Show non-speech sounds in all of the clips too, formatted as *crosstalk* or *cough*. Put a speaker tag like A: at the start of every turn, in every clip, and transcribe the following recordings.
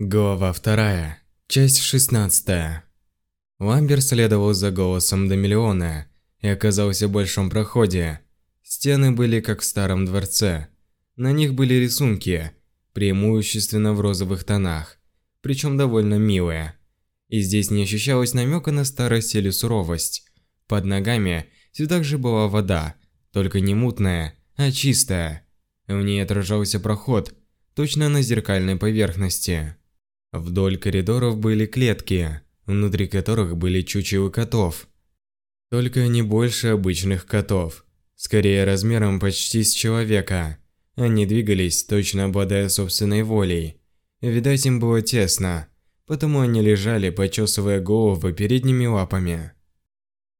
A: Глава вторая, часть 16. Ламбер следовал за голосом до миллиона и оказался в большом проходе. Стены были как в старом дворце. На них были рисунки, преимущественно в розовых тонах, причем довольно милые. И здесь не ощущалось намека на старость или суровость. Под ногами все так же была вода, только не мутная, а чистая. В ней отражался проход, точно на зеркальной поверхности. Вдоль коридоров были клетки, внутри которых были чучело котов. Только не больше обычных котов, скорее размером почти с человека. Они двигались, точно обладая собственной волей. Видать, им было тесно, потому они лежали, почесывая головы передними лапами.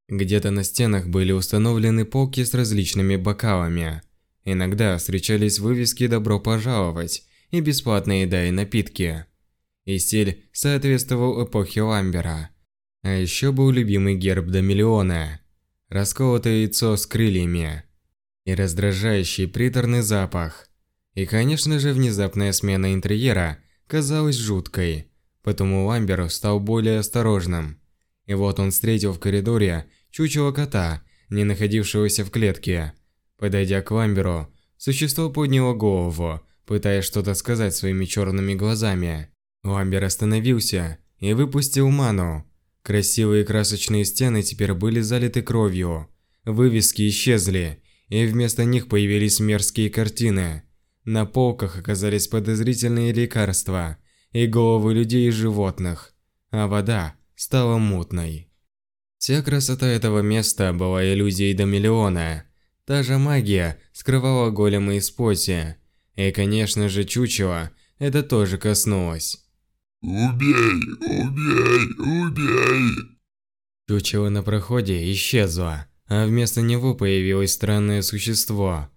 A: Где-то на стенах были установлены полки с различными бокалами. Иногда встречались вывески «Добро пожаловать» и «Бесплатная еда и напитки» и стиль соответствовал эпохе Ламбера. А еще был любимый герб Домиллиона – расколотое яйцо с крыльями и раздражающий приторный запах. И, конечно же, внезапная смена интерьера казалась жуткой, потому Ламбер стал более осторожным. И вот он встретил в коридоре чучело кота, не находившегося в клетке. Подойдя к Ламберу, существо подняло голову, пытаясь что-то сказать своими черными глазами. Ламбер остановился и выпустил ману. Красивые красочные стены теперь были залиты кровью. Вывески исчезли, и вместо них появились мерзкие картины. На полках оказались подозрительные лекарства и головы людей и животных, а вода стала мутной. Вся красота этого места была иллюзией до миллиона. Та же магия скрывала големы из поти. И, конечно же, чучело это тоже коснулось.
B: «Убей! Убей! Убей!»
A: Чучело на проходе исчезло, а вместо него появилось странное существо,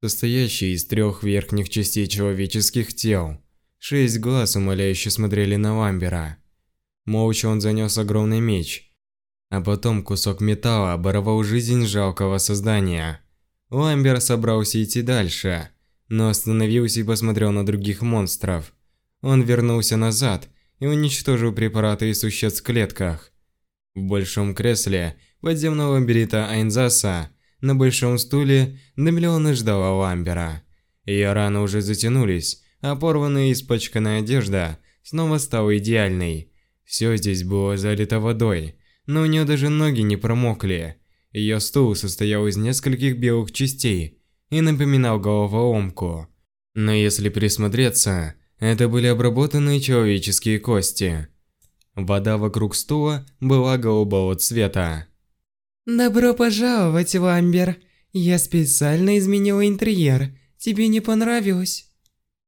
A: состоящее из трех верхних частей человеческих тел. Шесть глаз умоляюще смотрели на Ламбера. Молча он занес огромный меч, а потом кусок металла оборвал жизнь жалкого создания. Ламбер собрался идти дальше, но остановился и посмотрел на других монстров – он вернулся назад и уничтожил препараты и существ в клетках. В большом кресле подземного лабиринта Айнзаса на большом стуле Домиллиона ждала Ламбера. Ее раны уже затянулись, а порванная и испачканная одежда снова стала идеальной. Все здесь было залито водой, но у нее даже ноги не промокли. Ее стул состоял из нескольких белых частей и напоминал головоломку. Но если присмотреться, это были обработанные человеческие кости. Вода вокруг стула была голубого цвета.
C: «Добро пожаловать, Ламбер. Я специально изменила интерьер. Тебе не понравилось?»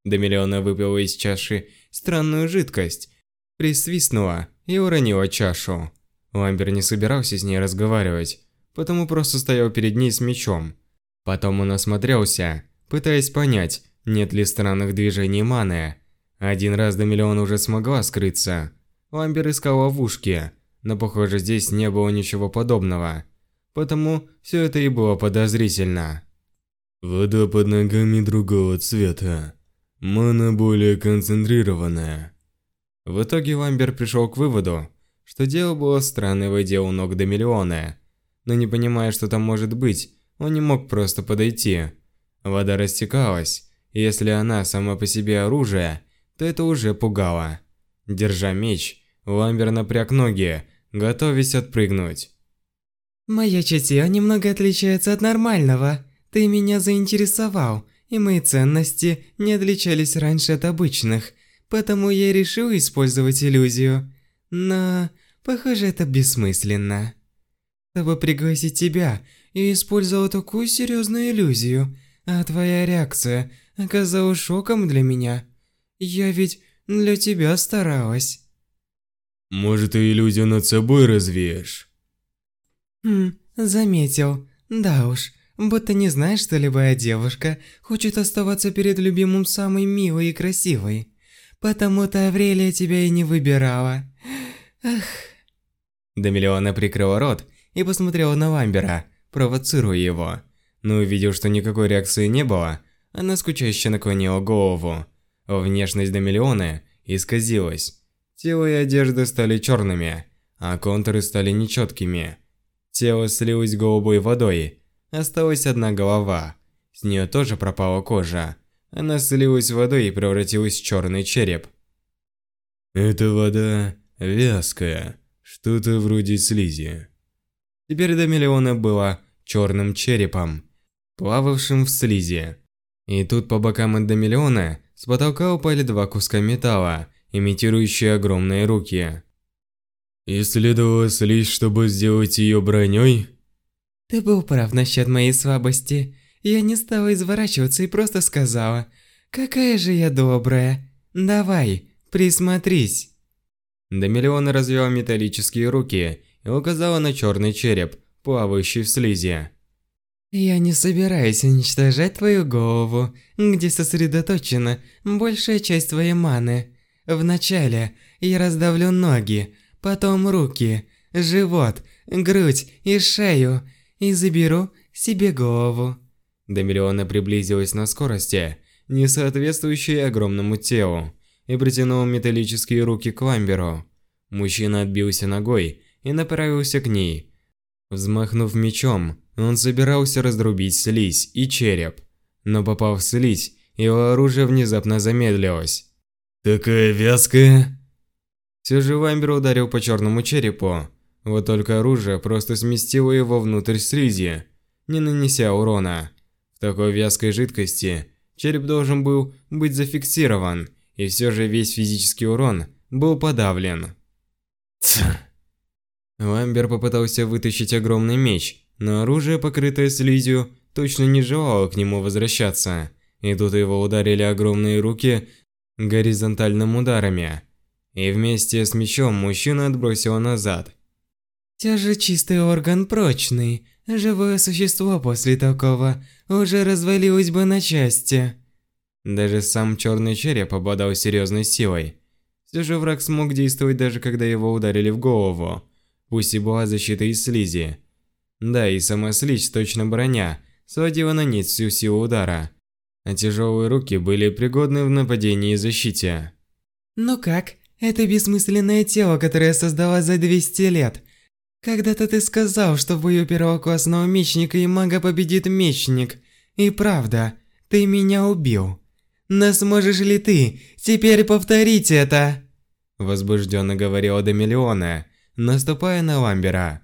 A: Домиллиона выпила из чаши странную жидкость, присвистнула и уронила чашу. Ламбер не собирался с ней разговаривать, потому просто стоял перед ней с мечом. Потом он осмотрелся, пытаясь понять, нет ли странных движений маны. Один раз до миллиона уже смогла скрыться. Ламбер искал ловушки, но похоже здесь не было ничего подобного. Потому все это и было подозрительно.
B: Вода под ногами другого цвета. Мана более концентрированная.
A: В итоге Ламбер пришел к выводу, что дело было странное в воде у ног до миллиона. Но не понимая, что там может быть, он не мог просто подойти. Вода растекалась, если она сама по себе оружие, то это уже пугало. Держа меч, Ламбер напряг ноги, готовясь отпрыгнуть.
C: «Моя чутье немного отличается от нормального. Ты меня заинтересовал, и мои ценности не отличались раньше от обычных, потому я решил использовать иллюзию. Но, похоже, это бессмысленно. Чтобы пригласить тебя, я использовал такую серьезную иллюзию, а твоя реакция оказалась шоком для меня. Я ведь для тебя старалась.
B: Может, ты иллюзию над собой развеешь?
C: Хм, заметил. Да уж, будто не знаешь, что любая девушка хочет оставаться перед любимым самой милой и красивой. Потому-то Аврелия тебя и не выбирала. Ах.
A: Домиллиона прикрыла рот и посмотрела на Ламбера, провоцируя его. Но увидев, что никакой реакции не было, она скучающе наклонила голову. Внешность Домиллиона исказилось. Тело и одежда стали черными, а контуры стали нечеткими. Тело слилось голубой водой, осталась одна голова. С нее тоже пропала кожа. Она слилась водой и превратилась в черный череп.
B: Эта вода вязкая, что-то вроде слизи.
A: Теперь до миллиона было черным черепом, плававшим в слизи. И тут по бокам от Домиллиона с потолка упали два куска металла, имитирующие огромные руки.
B: И следовало слизь, чтобы сделать ее броней?
C: Ты был прав насчет моей слабости. Я не стала изворачиваться и просто сказала, «Какая же я добрая! Давай, присмотрись!»
A: Домиллиона развела металлические руки и указала на черный череп, плавающий в слизи.
C: «Я не собираюсь уничтожать твою голову, где сосредоточена большая часть твоей маны. Вначале я раздавлю ноги, потом руки, живот, грудь и шею и заберу себе голову.
A: До миллиона приблизилась на скорости, не соответствующей огромному телу, и притянул металлические руки к Ламберу. Мужчина отбился ногой и направился к ней. Взмахнув мечом, он собирался разрубить слизь и череп, но попав в слизь, его оружие внезапно замедлилось.
B: «Такая вязкая?»
A: Все же Ламбер ударил по черному черепу, вот только оружие просто сместило его внутрь слизи, не нанеся урона. В такой вязкой жидкости череп должен был быть зафиксирован, и все же весь физический урон был подавлен. Тх. Ламбер попытался вытащить огромный меч, но оружие, покрытое слизью, точно не желало к нему возвращаться. И тут его ударили огромные руки горизонтальными ударами. И вместе с мечом мужчина отбросил назад.
C: Те же чистый орган прочный, Живое существо после такого уже развалилось бы на части.
A: Даже сам черный череп обладал серьезной силой. Все же враг смог действовать даже когда его ударили в голову, пусть и была защита из слизи. Да, и сама слизь, точно броня, сводила на нет всю силу удара, а тяжелые руки были пригодны в нападении и защите.
C: Ну как, это бессмысленное тело, которое создала за 200 лет, когда-то ты сказал, что в бою первоклассного мечника и мага победит мечник. И правда, ты меня убил. Но сможешь ли ты теперь повторить это?
A: Возбужденно говорила Демиллиона, наступая на Ламбера.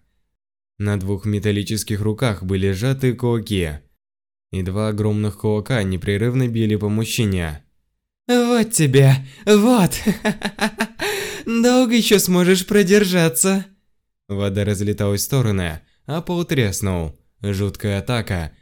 A: На двух металлических руках были сжаты кулаки, и два огромных кулака непрерывно били по мужчине.
C: Вот тебе, вот! *laughs* Долго еще сможешь продержаться?
A: Вода разлеталась в стороны, а пол треснул. Жуткая атака,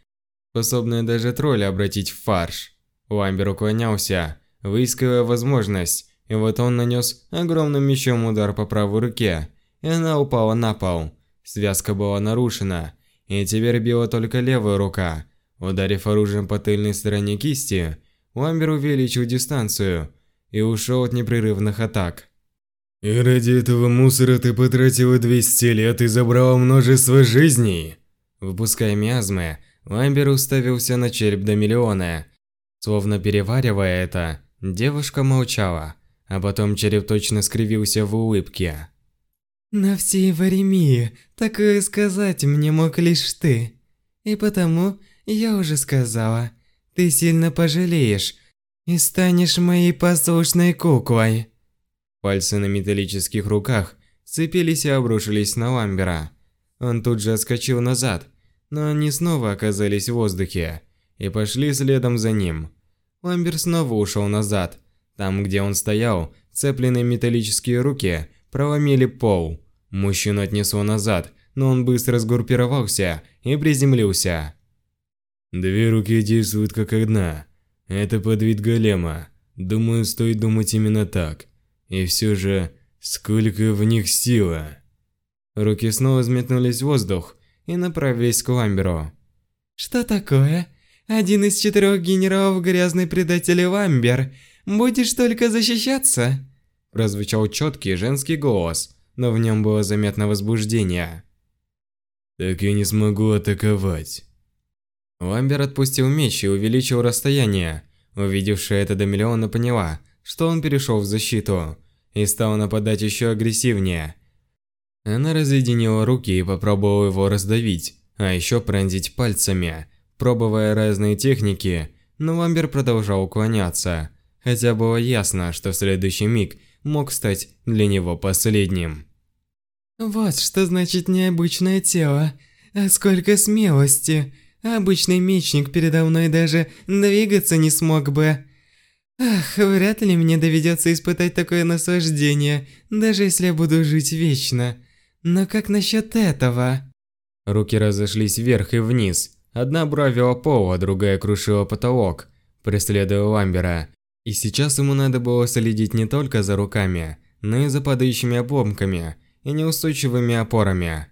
A: способная даже тролля обратить в фарш. Ламбер уклонялся, выискивая возможность, и вот он нанес огромным мечом удар по правой руке, и она упала на пол. Связка была нарушена, и теперь била только левая рука. Ударив оружием по тыльной стороне кисти, Ламбер увеличил дистанцию и ушел от непрерывных атак.
B: И ради этого мусора ты потратила 200 лет и забрала множество жизней.
A: Выпуская миазмы, Ламбер уставился на череп до миллиона. Словно переваривая это, девушка молчала, а потом череп точно скривился в улыбке.
C: На всей Варемии такое сказать мне мог лишь ты. И потому я уже сказала, ты сильно пожалеешь и станешь моей послушной куклой.
A: Пальцы на металлических руках сцепились и обрушились на Ламбера. Он тут же отскочил назад, но они снова оказались в воздухе и пошли следом за ним. Ламбер снова ушел назад. Там, где он стоял, цепленные металлические руки проломили пол. Мужчину отнесло назад, но он быстро сгруппировался и приземлился.
B: Две руки действуют как одна. Это подвид голема. Думаю, стоит думать именно так. И все же, сколько в них силы.
A: Руки снова взметнулись в воздух и направились к Ламберу.
C: «Что такое? Один из четырех генералов грязный предатель Ламбер. Будешь только защищаться?»
A: Прозвучал четкий женский голос, но в нем было заметно возбуждение.
B: «Так я не смогу атаковать».
A: Ламбер отпустил меч и увеличил расстояние. Увидевшая это до миллиона поняла, что он перешел в защиту и стал нападать еще агрессивнее. Она разъединила руки и попробовала его раздавить, а еще пронзить пальцами, пробуя разные техники, но Вамбер продолжал уклоняться, хотя было ясно, что в следующий миг мог стать для него последним.
C: Вот что значит необычное тело. А сколько смелости. Обычный мечник передо мной даже двигаться не смог бы. Ах, вряд ли мне доведется испытать такое наслаждение, даже если я буду жить вечно. Но как насчет этого?
A: Руки разошлись вверх и вниз. Одна бровила пол, а другая крушила потолок, преследуя Ламбера. И сейчас ему надо было следить не только за руками, но и за падающими обломками и неустойчивыми опорами.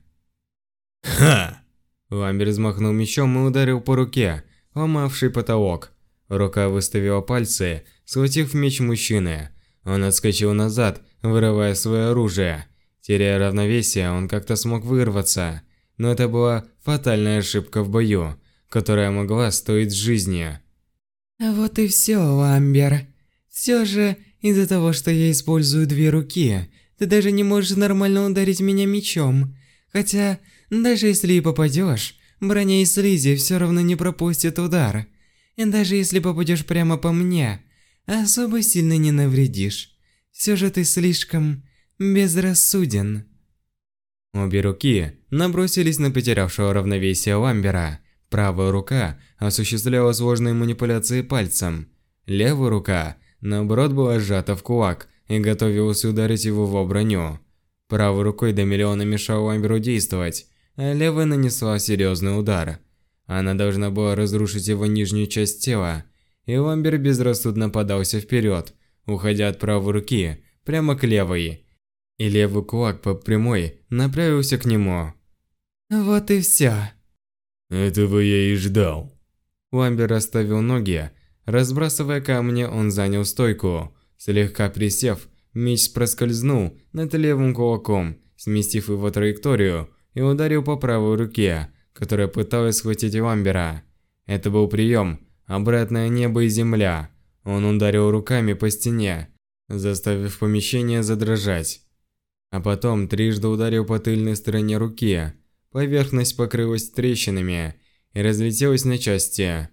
B: Ха!
A: Ламбер взмахнул мечом и ударил по руке, ломавший потолок. Рука выставила пальцы, схватив меч мужчины. Он отскочил назад, вырывая свое оружие. Теряя равновесие, он как-то смог вырваться. Но это была фатальная ошибка в бою, которая могла стоить жизни.
C: Вот и все, Ламбер. Все же, из-за того, что я использую две руки, ты даже не можешь нормально ударить меня мечом. Хотя, даже если и попадешь, броня из слизи все равно не пропустит удар. И даже если попадешь прямо по мне, особо сильно не навредишь. Все же ты слишком безрассуден.
A: Обе руки набросились на потерявшего равновесие Ламбера. Правая рука осуществляла сложные манипуляции пальцем. Левая рука, наоборот, была сжата в кулак, и готовился ударить его в броню. Правой рукой до миллиона мешал Ламберу действовать, а левая нанесла серьезный удар. Она должна была разрушить его нижнюю часть тела, и Ламбер безрассудно подался вперед, уходя от правой руки прямо к левой. И левый кулак по прямой направился к нему.
C: Вот и все.
B: Этого я и ждал.
A: Ламбер расставил ноги, разбрасывая камни, он занял стойку, Слегка присев, меч проскользнул над левым кулаком, сместив его траекторию и ударил по правой руке, которая пыталась схватить Ламбера. Это был прием «Обратное небо и земля». Он ударил руками по стене, заставив помещение задрожать. А потом трижды ударил по тыльной стороне руки. Поверхность покрылась трещинами и разлетелась на части.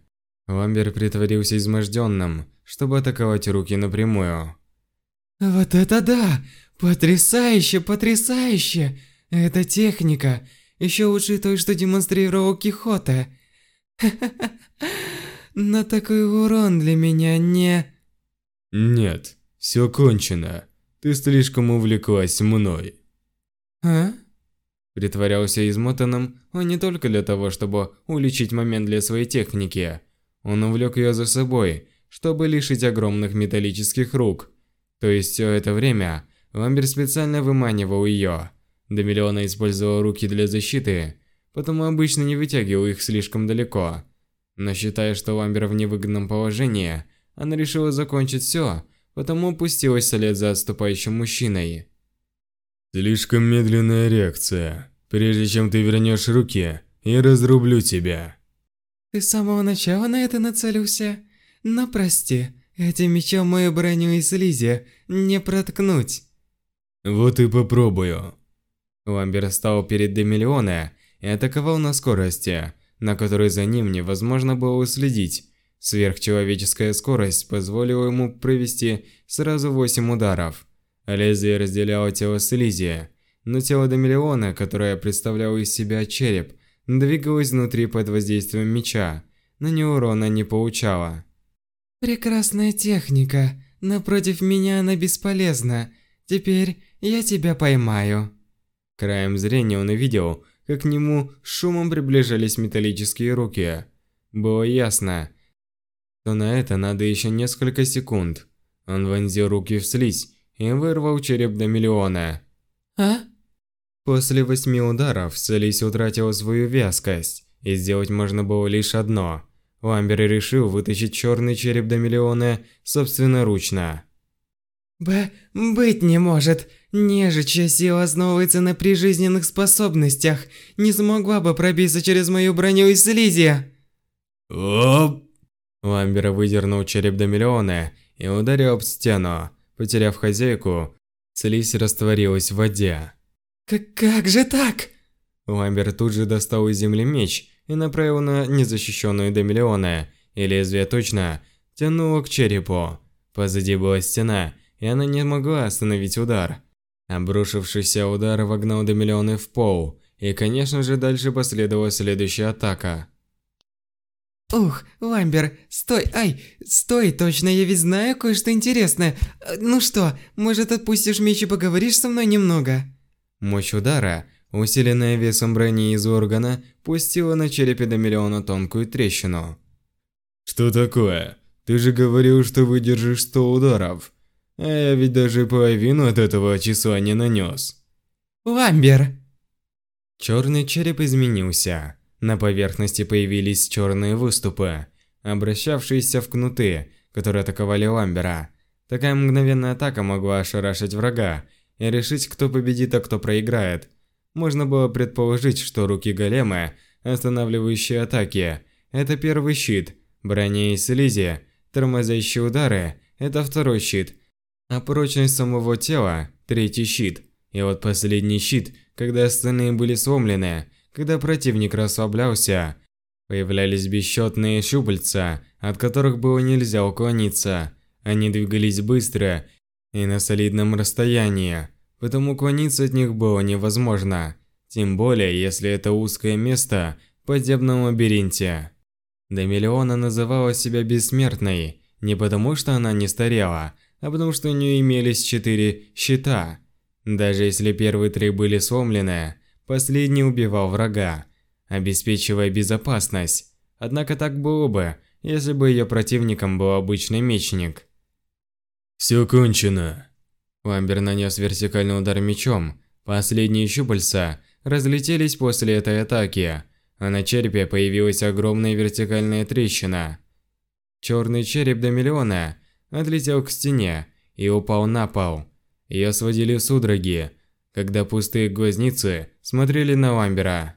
A: Ламбер притворился изможденным, чтобы атаковать руки напрямую.
C: Вот это да! Потрясающе, потрясающе! Эта техника еще лучше той, что демонстрировал Кихота. *laughs* Но такой урон для меня не...
B: Нет, все кончено. Ты слишком увлеклась мной.
C: А?
A: Притворялся измотанным он не только для того, чтобы уличить момент для своей техники. Он увлек ее за собой, чтобы лишить огромных металлических рук. То есть все это время Ламбер специально выманивал ее. До миллиона использовал руки для защиты, потому обычно не вытягивал их слишком далеко. Но считая, что Ламбер в невыгодном положении, она решила закончить все, потому пустилась вслед за отступающим мужчиной.
B: Слишком медленная реакция. Прежде чем ты вернешь руки, я разрублю тебя.
C: Ты с самого начала на это нацелился? Но прости, этим мечом мою броню из слизи не проткнуть.
B: Вот и попробую.
A: Ламбер стал перед Демиллиона и атаковал на скорости, на которой за ним невозможно было уследить. Сверхчеловеческая скорость позволила ему провести сразу 8 ударов. Лезвие разделяло тело слизи, но тело Демиллиона, которое представляло из себя череп, двигалось внутри под воздействием меча, но ни урона не получало.
C: Прекрасная техника, но против меня она бесполезна. Теперь я тебя поймаю.
A: Краем зрения он увидел, как к нему шумом приближались металлические руки. Было ясно, что на это надо еще несколько секунд. Он вонзил руки в слизь и вырвал череп до миллиона.
C: А?
A: После восьми ударов слизь утратила свою вязкость, и сделать можно было лишь одно – Ламбер решил вытащить черный череп до миллиона собственноручно.
C: Б. Быть не может. Нежичья сила основывается на прижизненных способностях. Не смогла бы пробиться через мою броню из слизи.
B: Оп!
A: Ламбер выдернул череп до миллиона и ударил об стену. Потеряв хозяйку, слизь растворилась в воде.
C: Как, как же так?
A: Ламбер тут же достал из земли меч и направил на незащищенную до миллиона, и лезвие точно тянуло к черепу. Позади была стена, и она не могла остановить удар. Обрушившийся удар вогнал до миллиона в пол, и, конечно же, дальше последовала следующая атака.
C: Ух, Ламбер, стой, ай, стой, точно, я ведь знаю кое-что интересное. Ну что, может отпустишь меч и поговоришь со мной немного?
A: Мощь удара, усиленная весом брони из органа, пустила на черепе до миллиона тонкую трещину.
B: Что такое? Ты же говорил, что выдержишь 100 ударов. А я ведь даже половину от этого числа не нанес.
C: Ламбер!
A: Черный череп изменился. На поверхности появились черные выступы, обращавшиеся в кнуты, которые атаковали Ламбера. Такая мгновенная атака могла ошарашить врага и решить, кто победит, а кто проиграет. Можно было предположить, что руки голема, останавливающие атаки, это первый щит, броня и слизи, тормозящие удары – это второй щит, а прочность самого тела – третий щит. И вот последний щит, когда остальные были сломлены – когда противник расслаблялся, появлялись бесчетные щупальца, от которых было нельзя уклониться. Они двигались быстро и на солидном расстоянии, потому уклониться от них было невозможно. Тем более, если это узкое место в подземном лабиринте. До миллиона называла себя бессмертной, не потому что она не старела, а потому что у нее имелись четыре щита. Даже если первые три были сломлены, Последний убивал врага, обеспечивая безопасность. Однако так было бы, если бы ее противником был обычный мечник.
B: «Все кончено!»
A: Ламбер нанес вертикальный удар мечом. Последние щупальца разлетелись после этой атаки, а на черепе появилась огромная вертикальная трещина. Черный череп до миллиона отлетел к стене и упал на пол. Ее сводили судороги, когда пустые глазницы смотрели на Ламбера.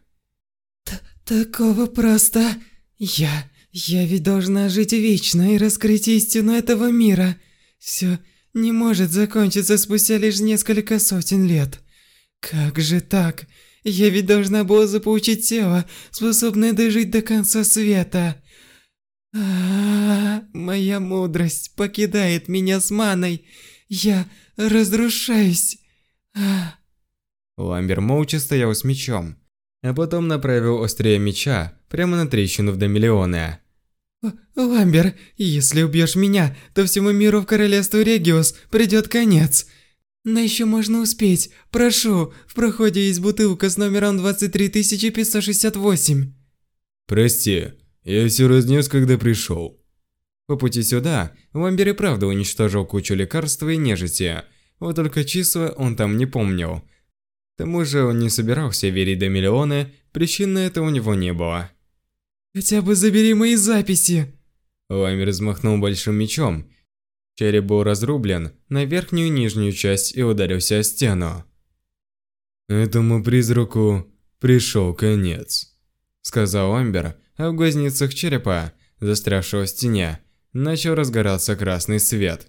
C: Т «Такого просто... Я... Я ведь должна жить вечно и раскрыть истину этого мира. Все не может закончиться спустя лишь несколько сотен лет. Как же так? Я ведь должна была заполучить тело, способное дожить до конца света. А, -а, -а моя мудрость покидает меня с маной. Я разрушаюсь. А.
A: Ламбер молча стоял с мечом, а потом направил острие меча прямо на трещину в Домиллионе.
C: «Ламбер, если убьешь меня, то всему миру в королевство Региус придет конец. Но еще можно успеть. Прошу, в проходе есть бутылка с номером 23568».
B: «Прости, я все разнес, когда пришел».
A: По пути сюда, Ламбер и правда уничтожил кучу лекарств и нежити, вот только числа он там не помнил, к тому же он не собирался верить до миллиона, причин на это у него не было.
C: «Хотя бы забери мои записи!»
A: Ламер взмахнул большим мечом. Череп был разрублен на верхнюю и нижнюю часть и ударился о стену.
B: «Этому призраку пришел конец», —
A: сказал Амбер, а в глазницах черепа, застрявшего в стене, начал разгораться красный свет.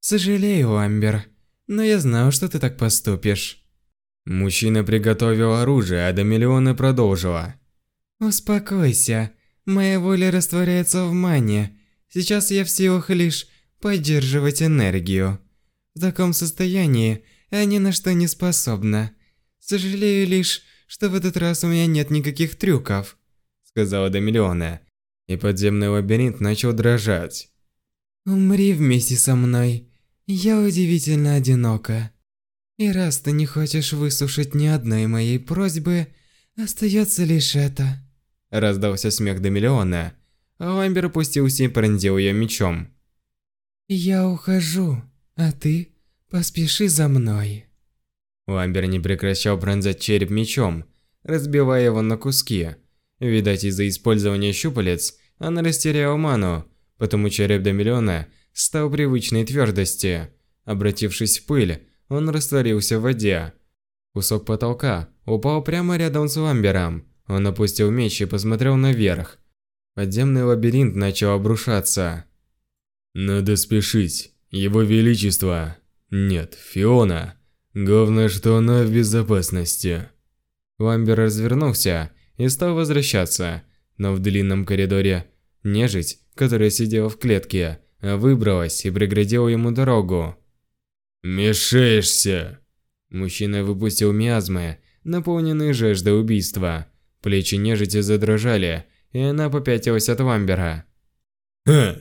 C: «Сожалею, Амбер, но я знал, что ты так поступишь».
A: Мужчина приготовил оружие, а Домиллиона продолжила.
C: «Успокойся. Моя воля растворяется в мане. Сейчас я в силах лишь поддерживать энергию. В таком состоянии я ни на что не способна. Сожалею лишь, что в этот раз у меня нет никаких трюков»,
A: сказала Домиллиона. И подземный лабиринт начал дрожать.
C: «Умри вместе со мной. Я удивительно одинока». И раз ты не хочешь выслушать ни одной моей просьбы, остается лишь это.
A: Раздался смех до миллиона, а Ламбер опустился и пронзил ее мечом.
C: Я ухожу, а ты поспеши за мной.
A: Ламбер не прекращал пронзать череп мечом, разбивая его на куски. Видать, из-за использования щупалец она растеряла ману, потому череп до миллиона стал привычной твердости. Обратившись в пыль, он растворился в воде. Кусок потолка упал прямо рядом с Ламбером. Он опустил меч и посмотрел наверх. Подземный лабиринт начал обрушаться.
B: Надо спешить. Его Величество. Нет, Фиона. Главное, что она в безопасности.
A: Ламбер развернулся и стал возвращаться, но в длинном коридоре нежить, которая сидела в клетке, выбралась и преградила ему дорогу.
B: «Мешаешься!»
A: Мужчина выпустил миазмы, наполненные жаждой убийства. Плечи нежити задрожали, и она попятилась от Ламбера.
B: «Ха!»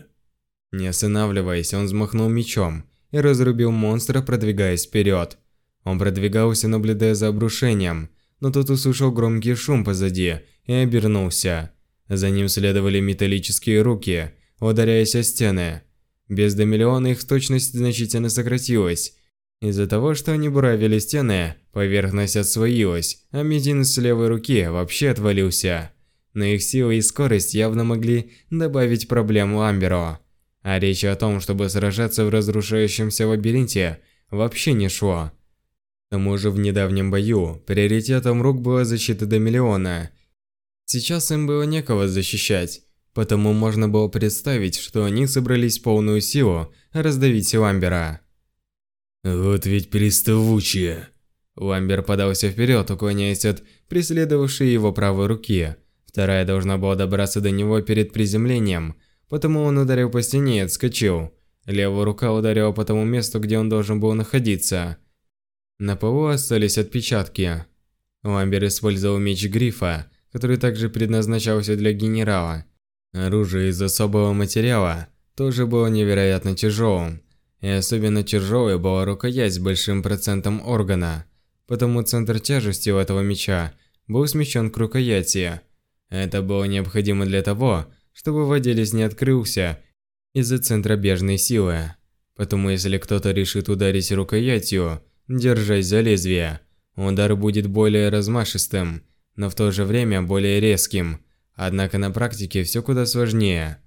A: Не останавливаясь, он взмахнул мечом и разрубил монстра, продвигаясь вперед. Он продвигался, наблюдая за обрушением, но тут услышал громкий шум позади и обернулся. За ним следовали металлические руки, ударяясь о стены. Без домиллиона их точность значительно сократилась. Из-за того, что они буравили стены, поверхность отслоилась, а мизинец с левой руки вообще отвалился. Но их сила и скорость явно могли добавить проблем Ламберу. А речи о том, чтобы сражаться в разрушающемся лабиринте, вообще не шло. К тому же в недавнем бою приоритетом рук была защита до миллиона. Сейчас им было некого защищать, потому можно было представить, что они собрались полную силу раздавить Ламбера.
B: Вот ведь приставучие.
A: Ламбер подался вперед, уклоняясь от преследовавшей его правой руки. Вторая должна была добраться до него перед приземлением, потому он ударил по стене и отскочил. Левая рука ударила по тому месту, где он должен был находиться – на полу остались отпечатки. Ламбер использовал меч Грифа, который также предназначался для генерала. Оружие из особого материала тоже было невероятно тяжелым. И особенно тяжелой была рукоять с большим процентом органа, потому центр тяжести у этого меча был смещен к рукояти. Это было необходимо для того, чтобы владелец не открылся из-за центробежной силы. Потому если кто-то решит ударить рукоятью, Держась за лезвие. Удар будет более размашистым, но в то же время более резким. Однако на практике все куда сложнее.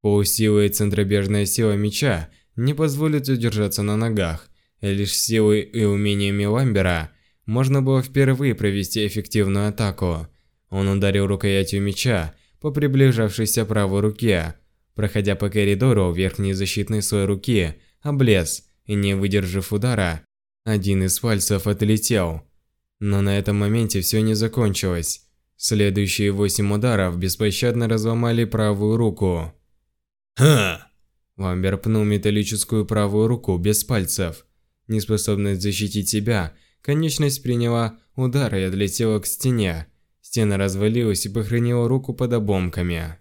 A: Полусила и центробежная сила меча не позволят удержаться на ногах. Лишь силой и умениями Ламбера можно было впервые провести эффективную атаку. Он ударил рукоятью меча по приближавшейся правой руке. Проходя по коридору, верхний защитный слой руки облез, и не выдержав удара, один из пальцев отлетел. Но на этом моменте все не закончилось. Следующие восемь ударов беспощадно разломали правую руку.
B: «Ха!»
A: Ламбер пнул металлическую правую руку без пальцев. Неспособность защитить себя, конечность приняла удар и отлетела к стене. Стена развалилась и похоронила руку под обломками.